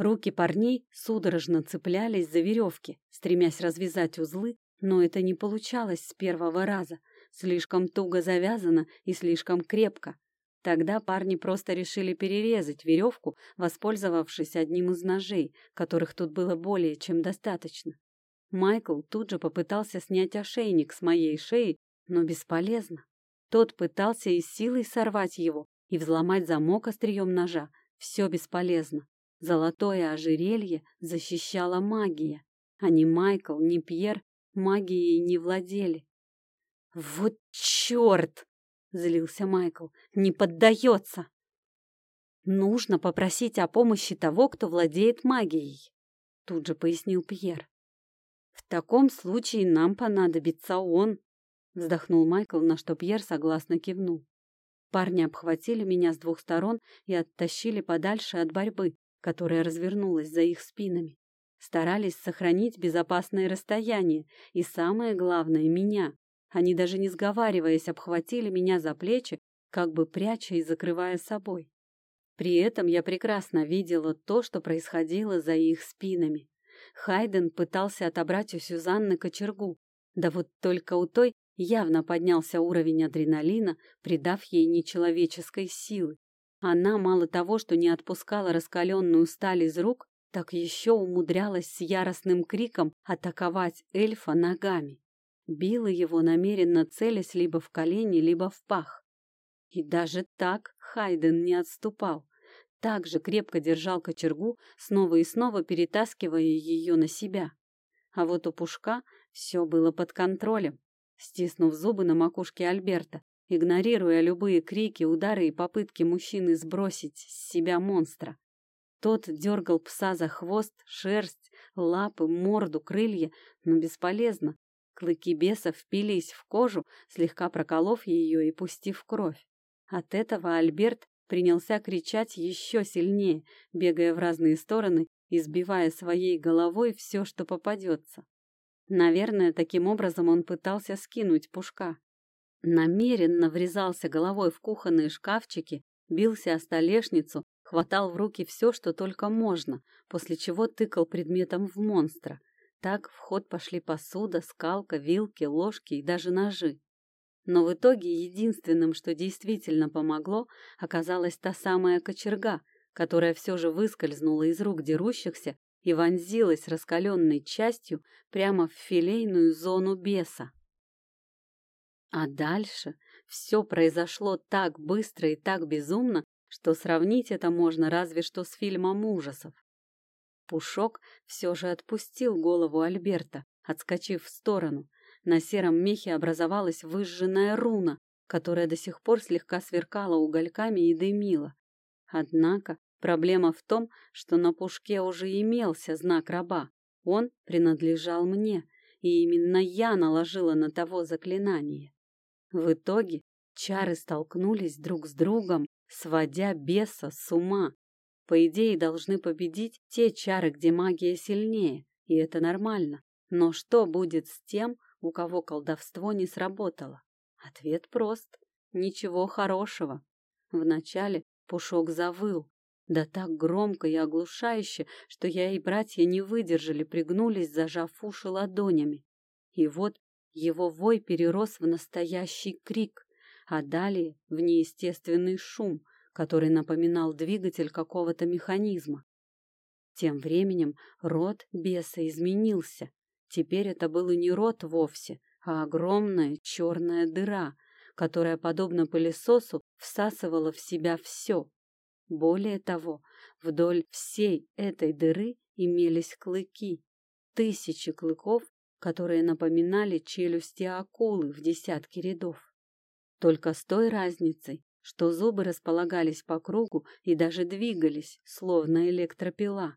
Руки парней судорожно цеплялись за веревки, стремясь развязать узлы, но это не получалось с первого раза. Слишком туго завязано и слишком крепко. Тогда парни просто решили перерезать веревку, воспользовавшись одним из ножей, которых тут было более чем достаточно. Майкл тут же попытался снять ошейник с моей шеи, но бесполезно. Тот пытался и силой сорвать его и взломать замок острием ножа. Все бесполезно. Золотое ожерелье защищала магия, а ни Майкл, ни Пьер магией не владели. «Вот черт!» — злился Майкл. «Не поддается!» «Нужно попросить о помощи того, кто владеет магией», — тут же пояснил Пьер. «В таком случае нам понадобится он», — вздохнул Майкл, на что Пьер согласно кивнул. Парни обхватили меня с двух сторон и оттащили подальше от борьбы, которая развернулась за их спинами. Старались сохранить безопасное расстояние и, самое главное, меня. Они даже не сговариваясь обхватили меня за плечи, как бы пряча и закрывая собой. При этом я прекрасно видела то, что происходило за их спинами. Хайден пытался отобрать у Сюзанны кочергу, да вот только у той явно поднялся уровень адреналина, придав ей нечеловеческой силы. Она мало того, что не отпускала раскаленную сталь из рук, так еще умудрялась с яростным криком атаковать эльфа ногами. Била его намеренно целясь либо в колени, либо в пах. И даже так Хайден не отступал. Так же крепко держал кочергу, снова и снова перетаскивая ее на себя. А вот у Пушка все было под контролем. Стиснув зубы на макушке Альберта, игнорируя любые крики, удары и попытки мужчины сбросить с себя монстра. Тот дергал пса за хвост, шерсть, лапы, морду, крылья, но бесполезно. Клыки беса впились в кожу, слегка проколов ее и пустив кровь. От этого Альберт принялся кричать еще сильнее, бегая в разные стороны и сбивая своей головой все, что попадется. Наверное, таким образом он пытался скинуть пушка. Намеренно врезался головой в кухонные шкафчики, бился о столешницу, хватал в руки все, что только можно, после чего тыкал предметом в монстра. Так в ход пошли посуда, скалка, вилки, ложки и даже ножи. Но в итоге единственным, что действительно помогло, оказалась та самая кочерга, которая все же выскользнула из рук дерущихся и вонзилась раскаленной частью прямо в филейную зону беса. А дальше все произошло так быстро и так безумно, что сравнить это можно разве что с фильмом ужасов. Пушок все же отпустил голову Альберта, отскочив в сторону. На сером мехе образовалась выжженная руна, которая до сих пор слегка сверкала угольками и дымила. Однако проблема в том, что на пушке уже имелся знак раба. Он принадлежал мне, и именно я наложила на того заклинание. В итоге чары столкнулись друг с другом, сводя беса с ума. По идее, должны победить те чары, где магия сильнее, и это нормально. Но что будет с тем, у кого колдовство не сработало? Ответ прост. Ничего хорошего. Вначале Пушок завыл, да так громко и оглушающе, что я и братья не выдержали, пригнулись, зажав уши ладонями. И вот его вой перерос в настоящий крик, а далее в неестественный шум, который напоминал двигатель какого-то механизма. Тем временем рот беса изменился. Теперь это был не рот вовсе, а огромная черная дыра, которая, подобно пылесосу, всасывала в себя все. Более того, вдоль всей этой дыры имелись клыки. Тысячи клыков, которые напоминали челюсти акулы в десятки рядов. Только с той разницей, что зубы располагались по кругу и даже двигались, словно электропила.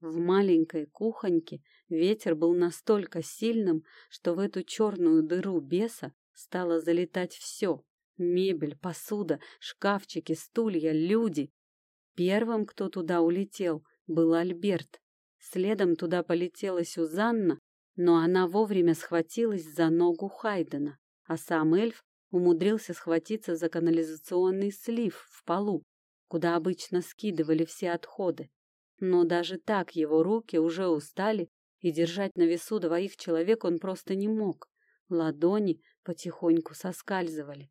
В маленькой кухоньке ветер был настолько сильным, что в эту черную дыру беса стало залетать все — мебель, посуда, шкафчики, стулья, люди. Первым, кто туда улетел, был Альберт. Следом туда полетела Сюзанна, но она вовремя схватилась за ногу Хайдена, а сам эльф умудрился схватиться за канализационный слив в полу, куда обычно скидывали все отходы. Но даже так его руки уже устали, и держать на весу двоих человек он просто не мог. Ладони потихоньку соскальзывали.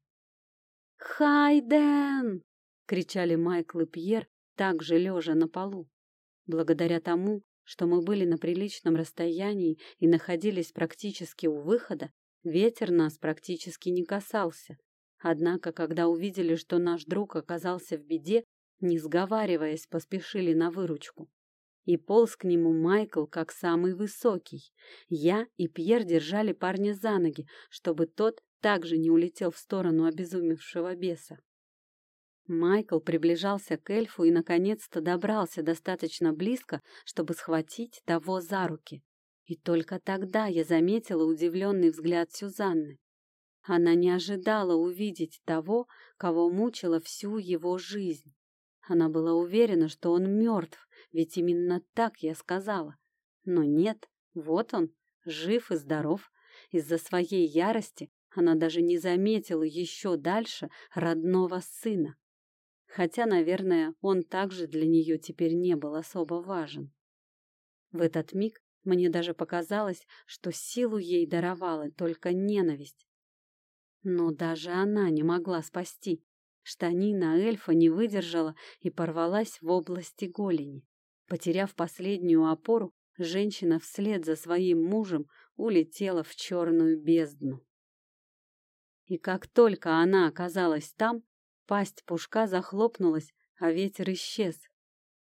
«Хайден!» — кричали Майкл и Пьер, также лежа на полу. Благодаря тому, что мы были на приличном расстоянии и находились практически у выхода, ветер нас практически не касался. Однако, когда увидели, что наш друг оказался в беде, не сговариваясь, поспешили на выручку. И полз к нему Майкл как самый высокий. Я и Пьер держали парня за ноги, чтобы тот также не улетел в сторону обезумевшего беса. Майкл приближался к эльфу и наконец-то добрался достаточно близко, чтобы схватить того за руки. И только тогда я заметила удивленный взгляд Сюзанны. Она не ожидала увидеть того, кого мучила всю его жизнь. Она была уверена, что он мертв, ведь именно так я сказала. Но нет, вот он, жив и здоров. Из-за своей ярости она даже не заметила еще дальше родного сына. Хотя, наверное, он также для нее теперь не был особо важен. В этот миг мне даже показалось, что силу ей даровала только ненависть. Но даже она не могла спасти. Штанина эльфа не выдержала и порвалась в области голени. Потеряв последнюю опору, женщина вслед за своим мужем улетела в черную бездну. И как только она оказалась там, пасть пушка захлопнулась, а ветер исчез.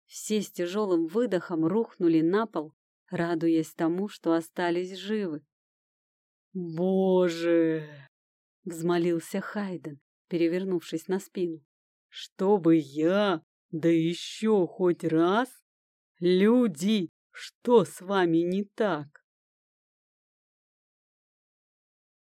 Все с тяжелым выдохом рухнули на пол, радуясь тому, что остались живы. «Боже!» — взмолился Хайден, перевернувшись на спину. «Чтобы я, да еще хоть раз? Люди, что с вами не так?»